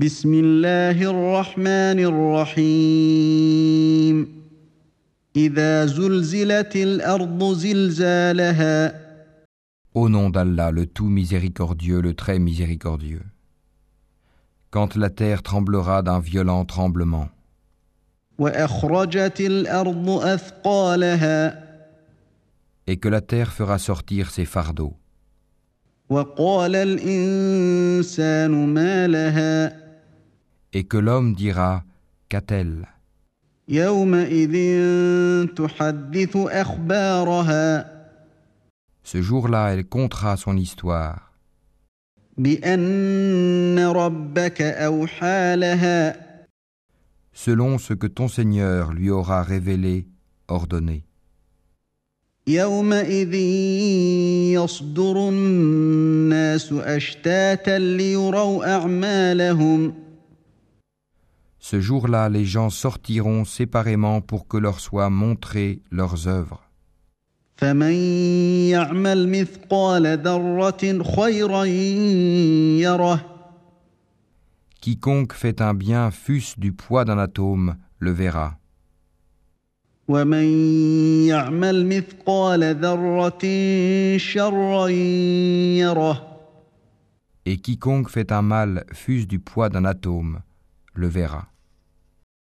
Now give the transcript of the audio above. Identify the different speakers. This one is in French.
Speaker 1: بسم الله الرحمن الرحيم إذا زلزلت الأرض زلزالها
Speaker 2: Au nom d'Allah, le tout miséricordieux, le très miséricordieux. Quand la terre tremblera d'un violent tremblement,
Speaker 1: وأخرجت الأرض أثقالها
Speaker 2: et que la terre fera sortir ses fardeaux,
Speaker 1: وقال الإنسان ما لها
Speaker 2: et que l'homme dira Qu'a-t-elle
Speaker 1: يومئذ تحدث أخبارها
Speaker 2: Ce jour-là, elle contera son histoire,
Speaker 1: بأن ربك أوحى لها
Speaker 2: selon ce que ton Seigneur lui aura révélé, ordonné.
Speaker 1: يومئذ يصدر الناس أشتاتا ليروا أعمالهم
Speaker 2: Ce jour-là, les gens sortiront séparément pour que leur soient montrées leurs œuvres.
Speaker 1: فمن يعمل مثقال ذرة خيرا يره
Speaker 2: Quiconque fait un bien, fût-ce du poids d'un atome, le verra.
Speaker 1: ومن يعمل مثقال ذرة شرا يره
Speaker 2: Et quiconque fait un mal, fût-ce du poids d'un atome, le verra.